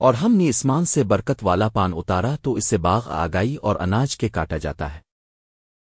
اور ہم نے اسمان سے برکت والا پان اتارا تو اسے باغ آگائی اور اناج کے کاٹا جاتا ہے۔